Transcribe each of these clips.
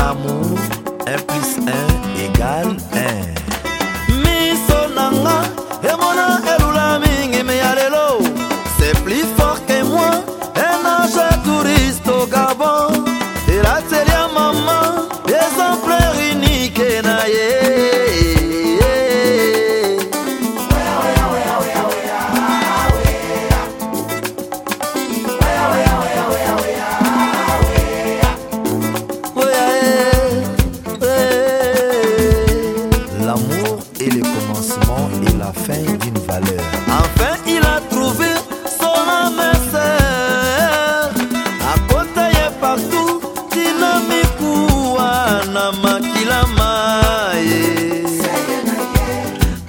amour, 1 plus 1 égale 1. la fin d'une valeur. Enfin, il a trouvé son âme sœur. À côté et partout, dinamikuwa na makilama.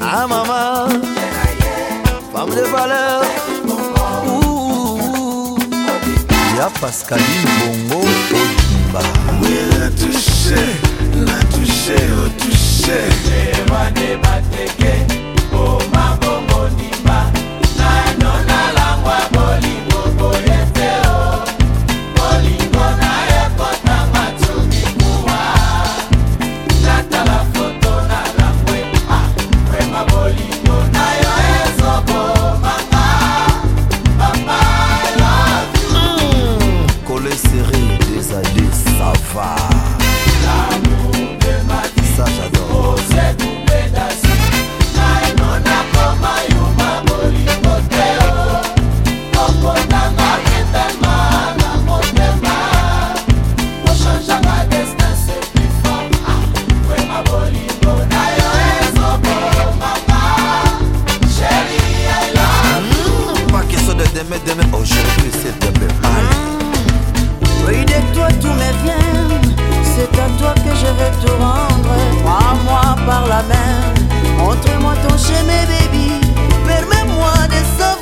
Ah maman, femme de valeur. Ya Pascaline Bongo Odimba. Oui, la touché, la touché, oh touché. Ema de bateke. série des années, ça va. toi que je vais tout rendre. Crois-moi par la main, montre-moi ton chemin, baby. Permets-moi de sauver.